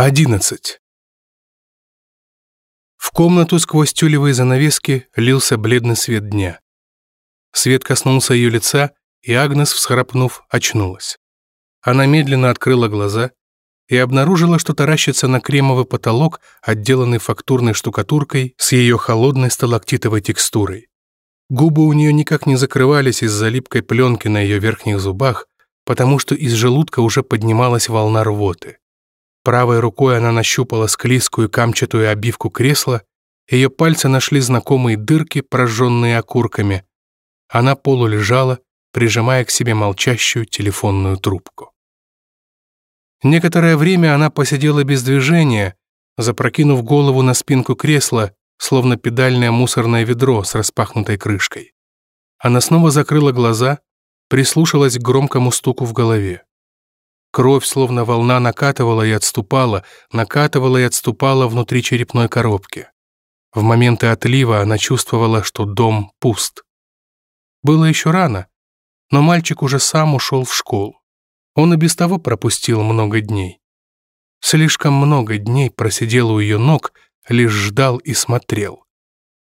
11. В комнату сквозь тюлевые занавески лился бледный свет дня. Свет коснулся ее лица, и Агнес, всхрапнув, очнулась. Она медленно открыла глаза и обнаружила, что таращится на кремовый потолок, отделанный фактурной штукатуркой с ее холодной сталактитовой текстурой. Губы у нее никак не закрывались из-за липкой пленки на ее верхних зубах, потому что из желудка уже поднималась волна рвоты. Правой рукой она нащупала склизкую камчатую обивку кресла, ее пальцы нашли знакомые дырки, прожженные окурками. Она полулежала, прижимая к себе молчащую телефонную трубку. Некоторое время она посидела без движения, запрокинув голову на спинку кресла, словно педальное мусорное ведро с распахнутой крышкой. Она снова закрыла глаза, прислушалась к громкому стуку в голове. Кровь, словно волна, накатывала и отступала, накатывала и отступала внутри черепной коробки. В моменты отлива она чувствовала, что дом пуст. Было еще рано, но мальчик уже сам ушел в школу. Он и без того пропустил много дней. Слишком много дней просидел у ее ног, лишь ждал и смотрел.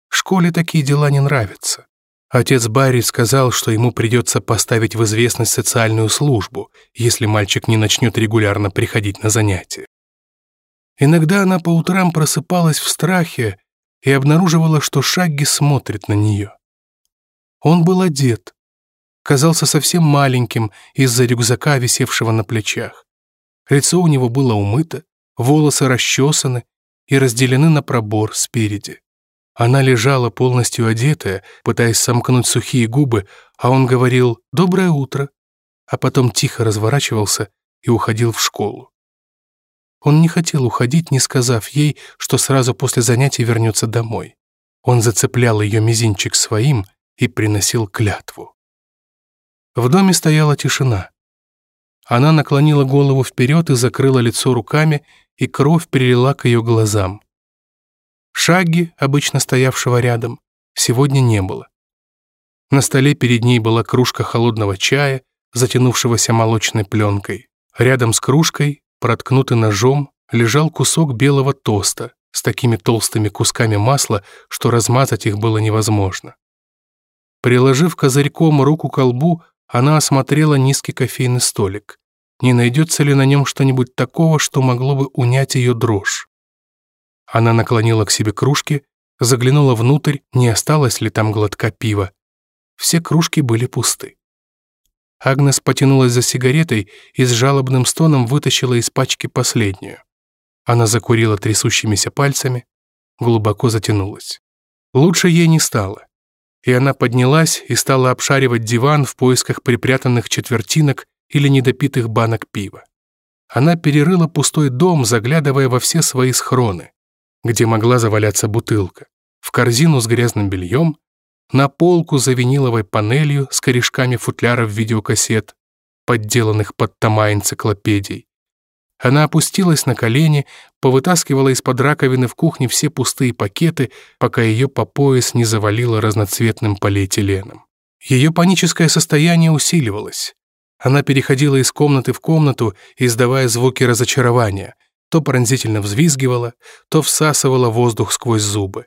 Школе такие дела не нравятся. Отец Барри сказал, что ему придется поставить в известность социальную службу, если мальчик не начнет регулярно приходить на занятия. Иногда она по утрам просыпалась в страхе и обнаруживала, что Шагги смотрит на нее. Он был одет, казался совсем маленьким из-за рюкзака, висевшего на плечах. Лицо у него было умыто, волосы расчесаны и разделены на пробор спереди. Она лежала полностью одетая, пытаясь сомкнуть сухие губы, а он говорил «доброе утро», а потом тихо разворачивался и уходил в школу. Он не хотел уходить, не сказав ей, что сразу после занятий вернется домой. Он зацеплял ее мизинчик своим и приносил клятву. В доме стояла тишина. Она наклонила голову вперед и закрыла лицо руками, и кровь перелила к ее глазам. Шаги, обычно стоявшего рядом, сегодня не было. На столе перед ней была кружка холодного чая, затянувшегося молочной пленкой. Рядом с кружкой, проткнутый ножом, лежал кусок белого тоста с такими толстыми кусками масла, что размазать их было невозможно. Приложив козырьком руку к колбу, она осмотрела низкий кофейный столик. Не найдется ли на нем что-нибудь такого, что могло бы унять ее дрожь? Она наклонила к себе кружки, заглянула внутрь, не осталось ли там глотка пива. Все кружки были пусты. Агнес потянулась за сигаретой и с жалобным стоном вытащила из пачки последнюю. Она закурила трясущимися пальцами, глубоко затянулась. Лучше ей не стало. И она поднялась и стала обшаривать диван в поисках припрятанных четвертинок или недопитых банок пива. Она перерыла пустой дом, заглядывая во все свои схроны где могла заваляться бутылка, в корзину с грязным бельем, на полку за виниловой панелью с корешками футляров видеокассет, подделанных под тома энциклопедий. Она опустилась на колени, повытаскивала из-под раковины в кухне все пустые пакеты, пока ее по пояс не завалило разноцветным полиэтиленом. Ее паническое состояние усиливалось. Она переходила из комнаты в комнату, издавая звуки разочарования — то пронзительно взвизгивала, то всасывала воздух сквозь зубы.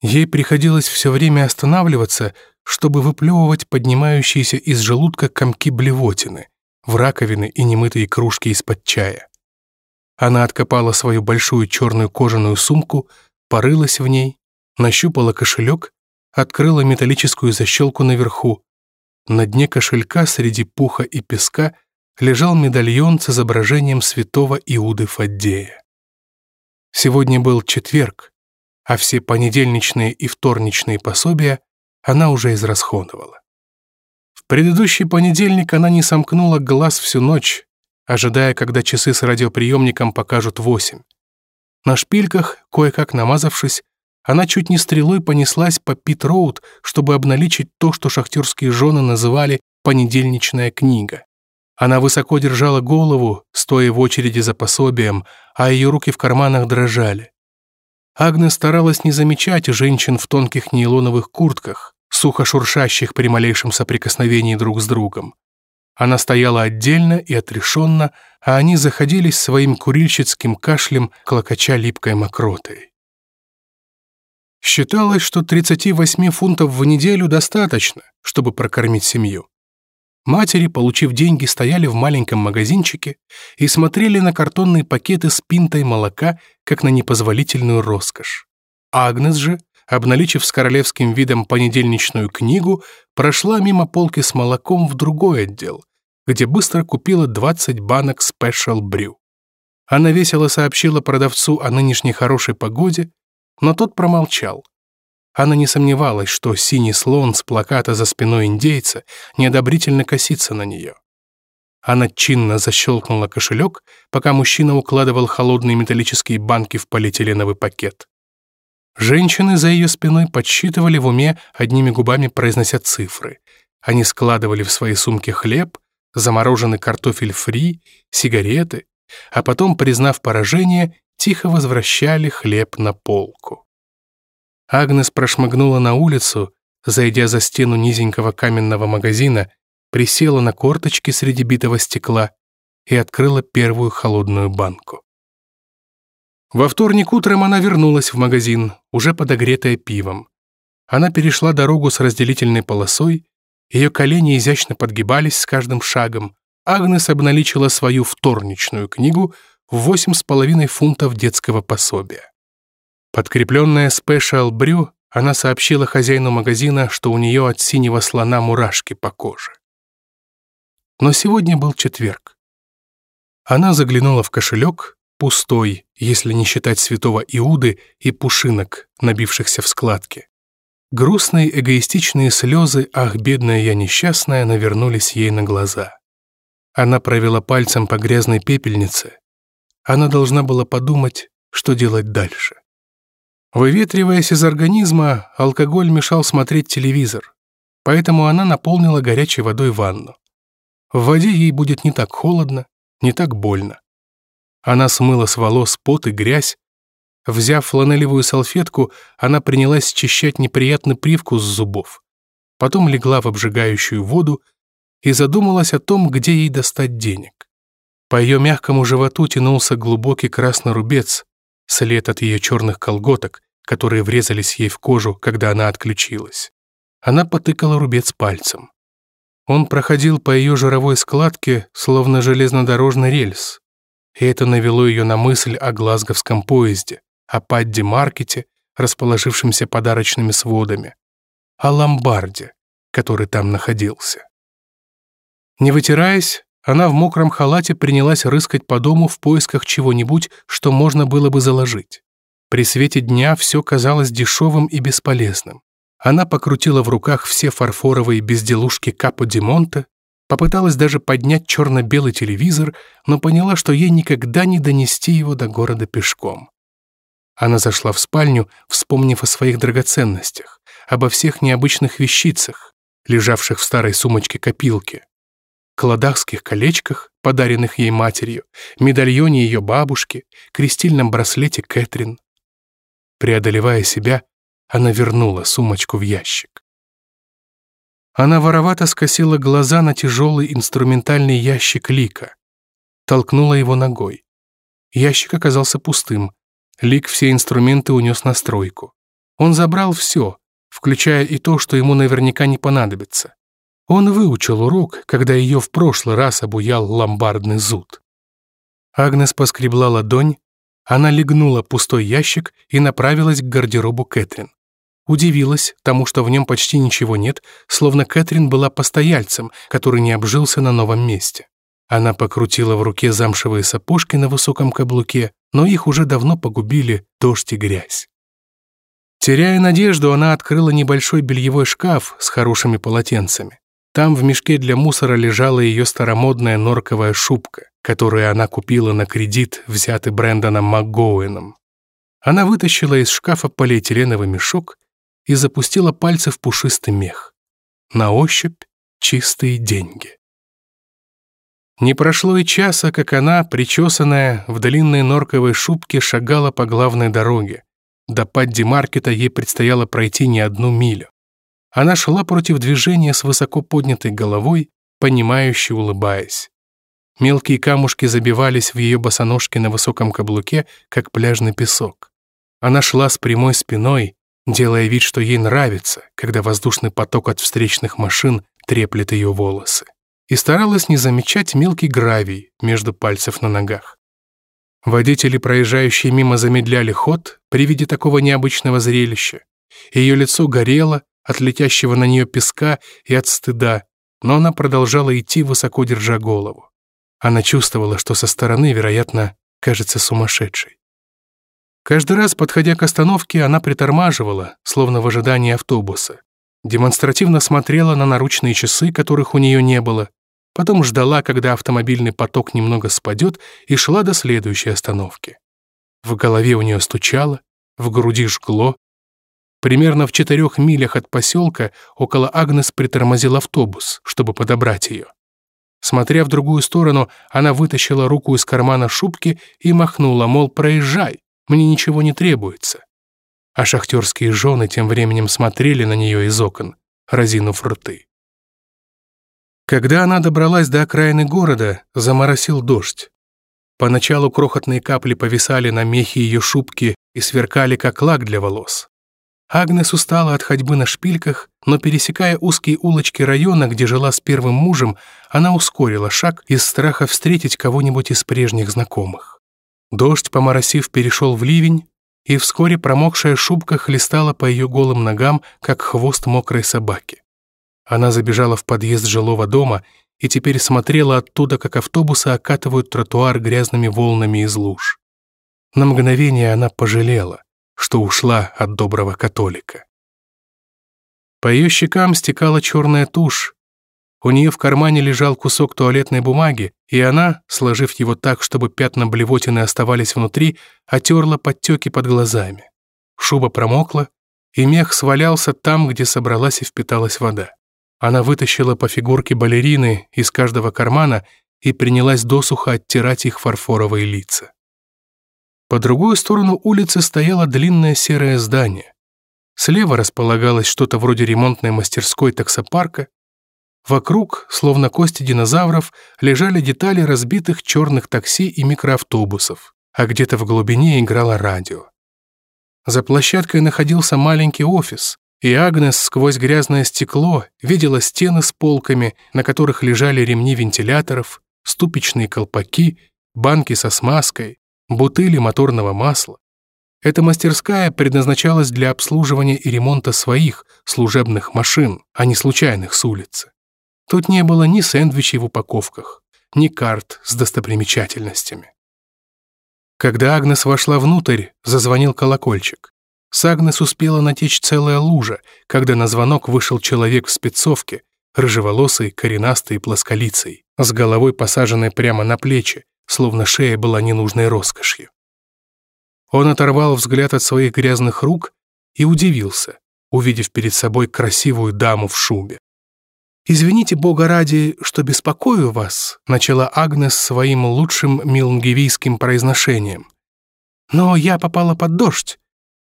Ей приходилось все время останавливаться, чтобы выплевывать поднимающиеся из желудка комки блевотины в раковины и немытые кружки из-под чая. Она откопала свою большую черную кожаную сумку, порылась в ней, нащупала кошелек, открыла металлическую защелку наверху. На дне кошелька среди пуха и песка – лежал медальон с изображением святого Иуды Фаддея. Сегодня был четверг, а все понедельничные и вторничные пособия она уже израсходовала. В предыдущий понедельник она не сомкнула глаз всю ночь, ожидая, когда часы с радиоприемником покажут восемь. На шпильках, кое-как намазавшись, она чуть не стрелой понеслась по Пит-Роуд, чтобы обналичить то, что шахтерские жены называли «понедельничная книга». Она высоко держала голову, стоя в очереди за пособием, а ее руки в карманах дрожали. Агнес старалась не замечать женщин в тонких нейлоновых куртках, сухо шуршащих при малейшем соприкосновении друг с другом. Она стояла отдельно и отрешенно, а они заходились своим курильщицким кашлем, клокоча липкой мокротой. Считалось, что 38 фунтов в неделю достаточно, чтобы прокормить семью. Матери, получив деньги, стояли в маленьком магазинчике и смотрели на картонные пакеты с пинтой молока, как на непозволительную роскошь. Агнес же, обналичив с королевским видом понедельничную книгу, прошла мимо полки с молоком в другой отдел, где быстро купила 20 банок Special Brew. Она весело сообщила продавцу о нынешней хорошей погоде, но тот промолчал. Она не сомневалась, что синий слон с плаката за спиной индейца неодобрительно косится на нее. Она чинно защелкнула кошелек, пока мужчина укладывал холодные металлические банки в полиэтиленовый пакет. Женщины за ее спиной подсчитывали в уме, одними губами произнося цифры. Они складывали в свои сумки хлеб, замороженный картофель фри, сигареты, а потом, признав поражение, тихо возвращали хлеб на полку. Агнес прошмыгнула на улицу, зайдя за стену низенького каменного магазина, присела на корточки среди битого стекла и открыла первую холодную банку. Во вторник утром она вернулась в магазин, уже подогретая пивом. Она перешла дорогу с разделительной полосой ее колени изящно подгибались с каждым шагом. Агнес обналичила свою вторничную книгу в восемь с половиной фунтов детского пособия. Подкрепленная Special Brew, она сообщила хозяину магазина, что у нее от синего слона мурашки по коже. Но сегодня был четверг. Она заглянула в кошелек, пустой, если не считать святого Иуды и пушинок, набившихся в складки. Грустные эгоистичные слезы «Ах, бедная я несчастная» навернулись ей на глаза. Она провела пальцем по грязной пепельнице. Она должна была подумать, что делать дальше. Выветриваясь из организма, алкоголь мешал смотреть телевизор, поэтому она наполнила горячей водой ванну. В воде ей будет не так холодно, не так больно. Она смыла с волос пот и грязь, Взяв фланелевую салфетку, она принялась счищать неприятный привкус с зубов. Потом легла в обжигающую воду и задумалась о том, где ей достать денег. По ее мягкому животу тянулся глубокий красный рубец, след от ее черных колготок, которые врезались ей в кожу, когда она отключилась. Она потыкала рубец пальцем. Он проходил по ее жировой складке, словно железнодорожный рельс, и это навело ее на мысль о глазговском поезде, о Падди-маркете, расположившемся подарочными сводами, о ломбарде, который там находился. Не вытираясь, она в мокром халате принялась рыскать по дому в поисках чего-нибудь, что можно было бы заложить. При свете дня все казалось дешевым и бесполезным. Она покрутила в руках все фарфоровые безделушки Капо Ди Монте, попыталась даже поднять черно-белый телевизор, но поняла, что ей никогда не донести его до города пешком. Она зашла в спальню, вспомнив о своих драгоценностях, обо всех необычных вещицах, лежавших в старой сумочке-копилке, кладахских колечках, подаренных ей матерью, медальоне ее бабушки, крестильном браслете Кэтрин. Преодолевая себя, она вернула сумочку в ящик. Она воровато скосила глаза на тяжелый инструментальный ящик Лика, толкнула его ногой. Ящик оказался пустым, Лик все инструменты унес на стройку. Он забрал все, включая и то, что ему наверняка не понадобится. Он выучил урок, когда ее в прошлый раз обуял ломбардный зуд. Агнес поскребла ладонь, она легнула пустой ящик и направилась к гардеробу Кэтрин. Удивилась тому, что в нем почти ничего нет, словно Кэтрин была постояльцем, который не обжился на новом месте. Она покрутила в руке замшевые сапожки на высоком каблуке, но их уже давно погубили дождь и грязь. Теряя надежду, она открыла небольшой бельевой шкаф с хорошими полотенцами. Там в мешке для мусора лежала ее старомодная норковая шубка, которую она купила на кредит, взятый Брэндоном МакГоуэном. Она вытащила из шкафа полиэтиленовый мешок и запустила пальцы в пушистый мех. На ощупь чистые деньги. Не прошло и часа, как она, причесанная, в длинной норковой шубке шагала по главной дороге. До Падди-маркета ей предстояло пройти не одну милю. Она шла против движения с высоко поднятой головой, понимающе улыбаясь. Мелкие камушки забивались в ее босоножки на высоком каблуке, как пляжный песок. Она шла с прямой спиной, делая вид, что ей нравится, когда воздушный поток от встречных машин треплет ее волосы, и старалась не замечать мелкий гравий между пальцев на ногах. Водители, проезжающие мимо, замедляли ход при виде такого необычного зрелища. Ее лицо горело от летящего на нее песка и от стыда, но она продолжала идти, высоко держа голову. Она чувствовала, что со стороны, вероятно, кажется сумасшедшей. Каждый раз, подходя к остановке, она притормаживала, словно в ожидании автобуса. Демонстративно смотрела на наручные часы, которых у нее не было, потом ждала, когда автомобильный поток немного спадет, и шла до следующей остановки. В голове у нее стучало, в груди жгло. Примерно в четырех милях от поселка около Агнес притормозил автобус, чтобы подобрать ее. Смотря в другую сторону, она вытащила руку из кармана шубки и махнула, мол, проезжай, мне ничего не требуется. А шахтерские жены тем временем смотрели на нее из окон, разинув рты. Когда она добралась до окраины города, заморосил дождь. Поначалу крохотные капли повисали на мехе ее шубки и сверкали, как лак для волос. Агнес устала от ходьбы на шпильках, но, пересекая узкие улочки района, где жила с первым мужем, она ускорила шаг из страха встретить кого-нибудь из прежних знакомых. Дождь, поморосив, перешел в ливень, и вскоре промокшая шубка хлестала по ее голым ногам, как хвост мокрой собаки. Она забежала в подъезд жилого дома и теперь смотрела оттуда, как автобусы окатывают тротуар грязными волнами из луж. На мгновение она пожалела, что ушла от доброго католика. По ее щекам стекала черная тушь. У нее в кармане лежал кусок туалетной бумаги, и она, сложив его так, чтобы пятна блевотины оставались внутри, отерла подтеки под глазами. Шуба промокла, и мех свалялся там, где собралась и впиталась вода. Она вытащила по фигурке балерины из каждого кармана и принялась досуха оттирать их фарфоровые лица. По другую сторону улицы стояло длинное серое здание. Слева располагалось что-то вроде ремонтной мастерской таксопарка. Вокруг, словно кости динозавров, лежали детали разбитых черных такси и микроавтобусов, а где-то в глубине играло радио. За площадкой находился маленький офис, и Агнес сквозь грязное стекло видела стены с полками, на которых лежали ремни вентиляторов, ступичные колпаки, банки со смазкой, бутыли моторного масла. Эта мастерская предназначалась для обслуживания и ремонта своих служебных машин, а не случайных с улицы. Тут не было ни сэндвичей в упаковках, ни карт с достопримечательностями. Когда Агнес вошла внутрь, зазвонил колокольчик. С Агнес успела натечь целая лужа, когда на звонок вышел человек в спецовке, рыжеволосый, коренастый и плосколицей, с головой посаженной прямо на плечи, словно шея была ненужной роскошью. Он оторвал взгляд от своих грязных рук и удивился, увидев перед собой красивую даму в шубе. «Извините, Бога ради, что беспокою вас», начала Агнес своим лучшим милнгевийским произношением. «Но я попала под дождь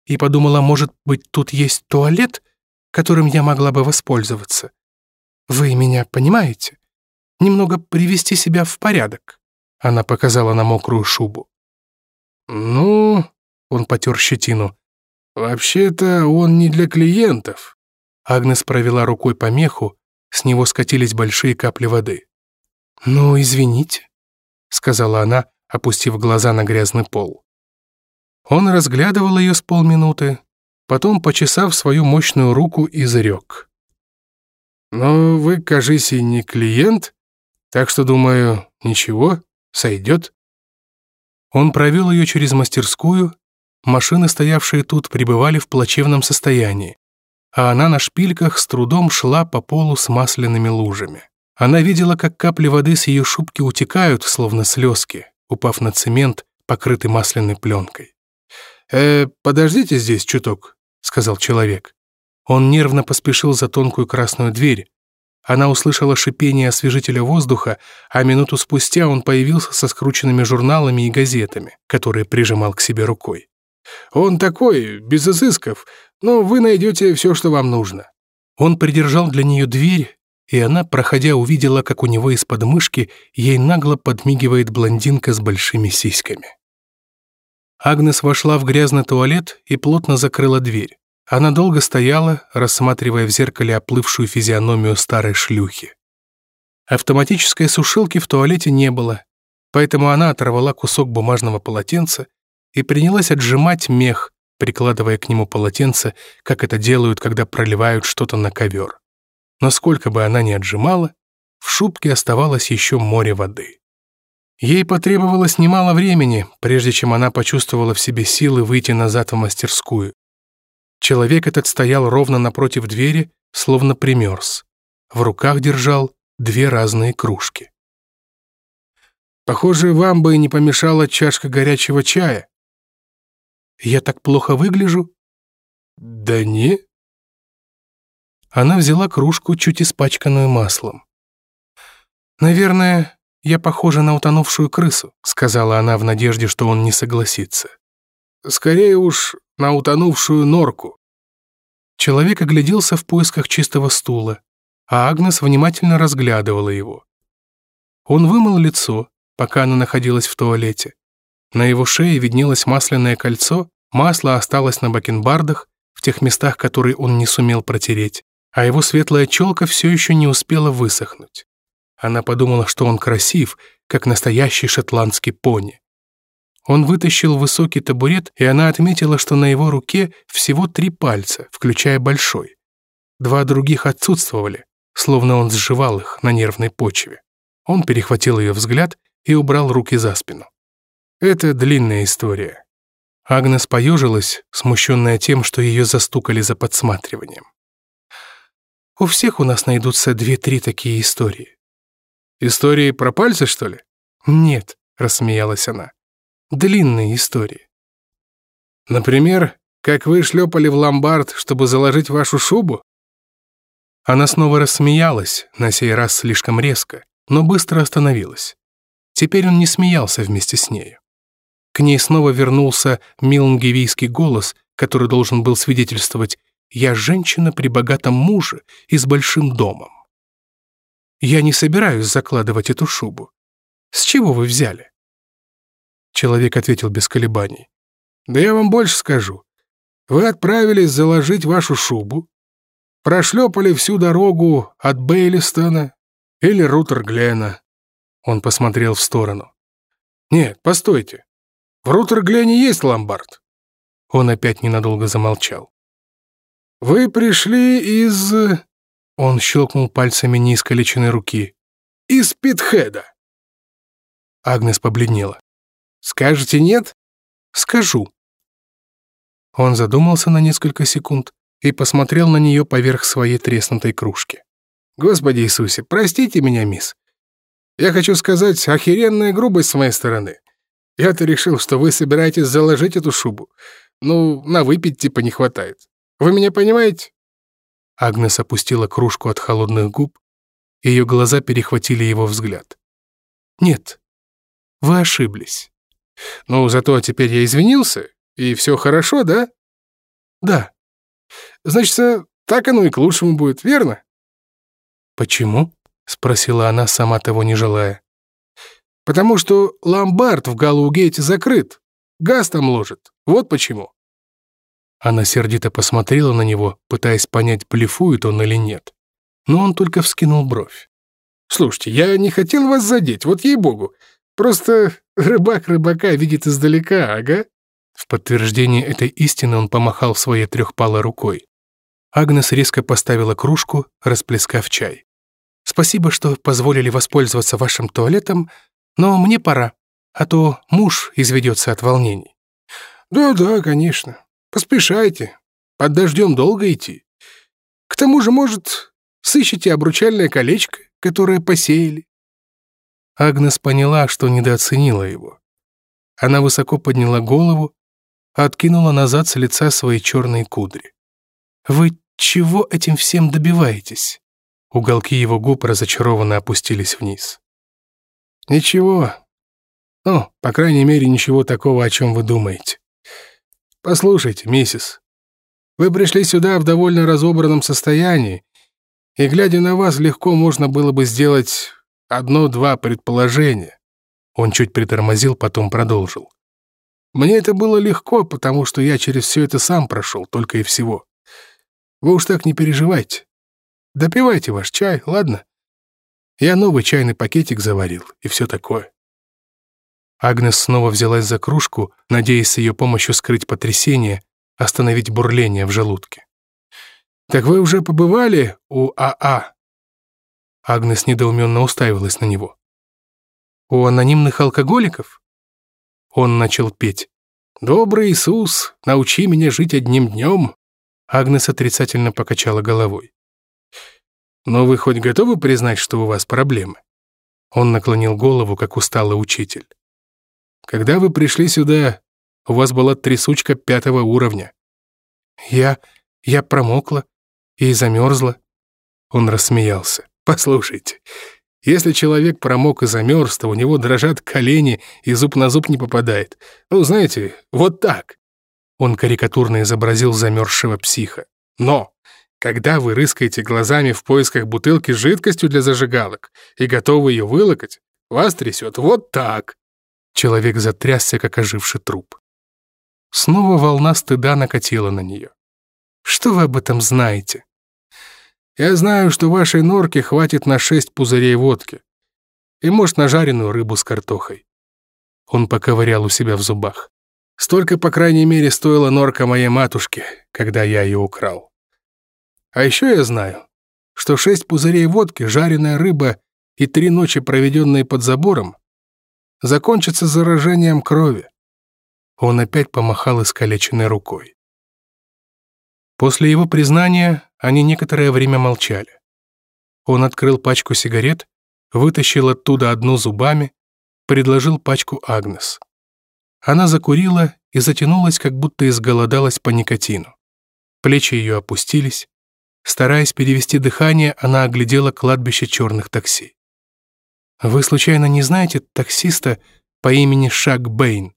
и подумала, может быть, тут есть туалет, которым я могла бы воспользоваться. Вы меня понимаете? Немного привести себя в порядок». Она показала на мокрую шубу. «Ну...» — он потер щетину. «Вообще-то он не для клиентов». Агнес провела рукой по меху, с него скатились большие капли воды. «Ну, извините», — сказала она, опустив глаза на грязный пол. Он разглядывал ее с полминуты, потом, почесав свою мощную руку, изрек. «Но вы, кажись, и не клиент, так что, думаю, ничего, Сойдет?» Он провел ее через мастерскую, машины, стоявшие тут, пребывали в плачевном состоянии, а она на шпильках с трудом шла по полу с масляными лужами. Она видела, как капли воды с ее шубки утекают, словно слезки, упав на цемент, покрытый масляной пленкой. «Э, подождите здесь чуток», — сказал человек. Он нервно поспешил за тонкую красную дверь, она услышала шипение освежителя воздуха, а минуту спустя он появился со скрученными журналами и газетами, которые прижимал к себе рукой. «Он такой, без изысков, но вы найдете все, что вам нужно». Он придержал для нее дверь и она, проходя, увидела, как у него из под мышки ей нагло подмигивает блондинка с большими сиськами. Агнес вошла в грязный туалет и плотно закрыла дверь. Она долго стояла, рассматривая в зеркале оплывшую физиономию старой шлюхи. Автоматической сушилки в туалете не было, поэтому она оторвала кусок бумажного полотенца и принялась отжимать мех, прикладывая к нему полотенце, как это делают, когда проливают что-то на ковер. Но сколько бы она ни отжимала, в шубке оставалось еще море воды. Ей потребовалось немало времени, прежде чем она почувствовала в себе силы выйти назад в мастерскую. Человек этот стоял ровно напротив двери, словно примерз. В руках держал две разные кружки. «Похоже, вам бы не помешала чашка горячего чая». «Я так плохо выгляжу?» «Да не». Она взяла кружку, чуть испачканную маслом. «Наверное, я похожа на утонувшую крысу», сказала она в надежде, что он не согласится. «Скорее уж на утонувшую норку». Человек огляделся в поисках чистого стула, а Агнес внимательно разглядывала его. Он вымыл лицо, пока она находилась в туалете. На его шее виднелось масляное кольцо, масло осталось на бакенбардах, в тех местах, которые он не сумел протереть, а его светлая челка все еще не успела высохнуть. Она подумала, что он красив, как настоящий шотландский пони. Он вытащил высокий табурет, и она отметила, что на его руке всего три пальца, включая большой. Два других отсутствовали, словно он сживал их на нервной почве. Он перехватил ее взгляд и убрал руки за спину. Это длинная история. Агнес поежилась, смущенная тем, что ее застукали за подсматриванием. У всех у нас найдутся две-три такие истории. Истории про пальцы, что ли? Нет, рассмеялась она длинные истории. Например, как вы шлепали в ломбард, чтобы заложить вашу шубу? Она снова рассмеялась, на сей раз слишком резко, но быстро остановилась. Теперь он не смеялся вместе с нею. К ней снова вернулся милнгевийский голос, который должен был свидетельствовать «Я женщина при богатом муже и с большим домом». «Я не собираюсь закладывать эту шубу. С чего вы взяли?» Человек ответил без колебаний. «Да я вам больше скажу. Вы отправились заложить вашу шубу, прошлепали всю дорогу от Бейлистона или Рутерглена». Он посмотрел в сторону. «Нет, постойте. В Рутерглене есть ломбард». Он опять ненадолго замолчал. «Вы пришли из...» Он щелкнул пальцами неискалеченной руки. «Из Питхеда». Агнес побледнела. Скажете нет? Скажу. Он задумался на несколько секунд и посмотрел на нее поверх своей треснутой кружки. Господи Иисусе, простите меня, мисс. Я хочу сказать, охеренная грубость с моей стороны. Я-то решил, что вы собираетесь заложить эту шубу. Ну, на выпить типа не хватает. Вы меня понимаете?» Агнес опустила кружку от холодных губ, ее глаза перехватили его взгляд. «Нет, вы ошиблись. Ну, зато теперь я извинился, и все хорошо, да? Да. Значит, так оно и к лучшему будет, верно? Почему? Спросила она, сама того не желая. Потому что ломбард в Галугейте закрыт. Газ там ложит. Вот почему. Она сердито посмотрела на него, пытаясь понять, блефует он или нет. Но он только вскинул бровь. «Слушайте, я не хотел вас задеть, вот ей-богу. Просто рыбак рыбака видит издалека, ага». В подтверждение этой истины он помахал своей трехпалой рукой. Агнес резко поставила кружку, расплескав чай. «Спасибо, что позволили воспользоваться вашим туалетом, но мне пора, а то муж изведется от волнений». «Да-да, конечно. Поспешайте. Под дождем долго идти. К тому же, может, сыщите обручальное колечко, которое посеяли. Агнес поняла, что недооценила его. Она высоко подняла голову, откинула назад с лица свои черные кудри. «Вы чего этим всем добиваетесь?» Уголки его губ разочарованно опустились вниз. «Ничего. Ну, по крайней мере, ничего такого, о чем вы думаете. Послушайте, миссис, вы пришли сюда в довольно разобранном состоянии, И, глядя на вас, легко можно было бы сделать одно-два предположения. Он чуть притормозил, потом продолжил. Мне это было легко, потому что я через все это сам прошел, только и всего. Вы уж так не переживайте. Допивайте ваш чай, ладно? Я новый чайный пакетик заварил и все такое. Агнес снова взялась за кружку, надеясь с ее помощью скрыть потрясение, остановить бурление в желудке. «Так вы уже побывали у АА?» Агнес недоуменно уставилась на него. «У анонимных алкоголиков?» Он начал петь. «Добрый Иисус, научи меня жить одним днем». Агнес отрицательно покачала головой. «Но вы хоть готовы признать, что у вас проблемы?» Он наклонил голову, как усталый учитель. «Когда вы пришли сюда, у вас была трясучка пятого уровня». «Я... я промокла и замерзла». Он рассмеялся. «Послушайте, если человек промок и замерз, то у него дрожат колени и зуб на зуб не попадает. Ну, знаете, вот так». Он карикатурно изобразил замерзшего психа. «Но когда вы рыскаете глазами в поисках бутылки с жидкостью для зажигалок и готовы ее вылокать, вас трясет вот так». Человек затрясся, как оживший труп. Снова волна стыда накатила на нее. «Что вы об этом знаете?» Я знаю, что вашей норки хватит на шесть пузырей водки. И, может, на жареную рыбу с картохой». Он поковырял у себя в зубах. Столько, по крайней мере, стоила норка моей матушки, когда я ее украл. А еще я знаю, что шесть пузырей водки, жареная рыба и три ночи, проведенные под забором, закончатся заражением крови. Он опять помахал искалеченной рукой. После его признания они некоторое время молчали. Он открыл пачку сигарет, вытащил оттуда одну зубами, предложил пачку Агнес. Она закурила и затянулась, как будто изголодалась по никотину. Плечи ее опустились. Стараясь перевести дыхание, она оглядела кладбище черных такси. «Вы случайно не знаете таксиста по имени Шак Бэйн?»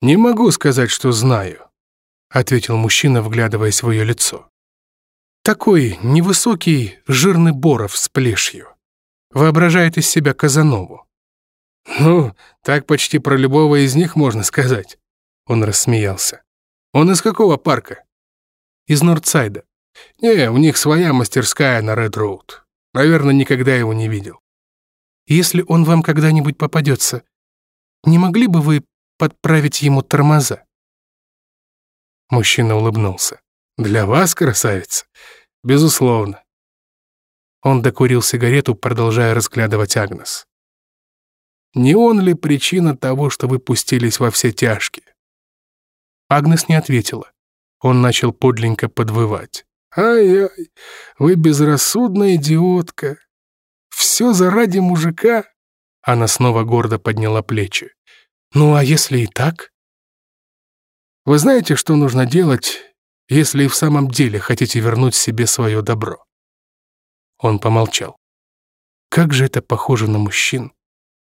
«Не могу сказать, что знаю», — ответил мужчина, вглядываясь в ее лицо. Такой невысокий, жирный Боров с плешью. Воображает из себя Казанову. «Ну, так почти про любого из них можно сказать», — он рассмеялся. «Он из какого парка?» «Из Нордсайда». «Не, у них своя мастерская на Ред Роуд. Наверное, никогда его не видел». «Если он вам когда-нибудь попадется, не могли бы вы подправить ему тормоза?» Мужчина улыбнулся. Для вас, красавица? Безусловно. Он докурил сигарету, продолжая разглядывать Агнес. Не он ли причина того, что вы пустились во все тяжкие? Агнес не ответила. Он начал подленько подвывать. «Ай-ай, вы безрассудная идиотка. Все заради мужика?» Она снова гордо подняла плечи. «Ну, а если и так?» «Вы знаете, что нужно делать, если и в самом деле хотите вернуть себе свое добро». Он помолчал. «Как же это похоже на мужчин.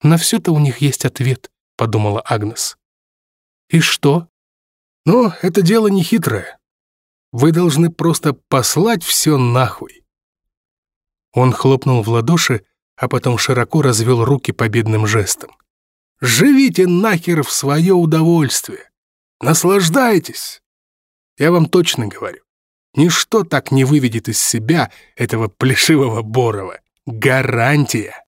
На все-то у них есть ответ», — подумала Агнес. «И что?» «Ну, это дело не хитрое. Вы должны просто послать все нахуй». Он хлопнул в ладоши, а потом широко развел руки победным жестом. «Живите нахер в свое удовольствие! Наслаждайтесь! Я вам точно говорю, ничто так не выведет из себя этого плешивого Борова. Гарантия.